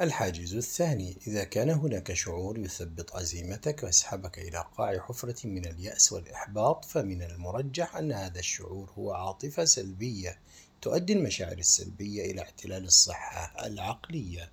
الحاجز الثاني إذا كان هناك شعور يثبط عزيمتك ويسحبك إلى قاع حفرة من اليأس والإحباط فمن المرجح أن هذا الشعور هو عاطفة سلبية تؤدي المشاعر السلبية إلى احتلال الصحة العقلية.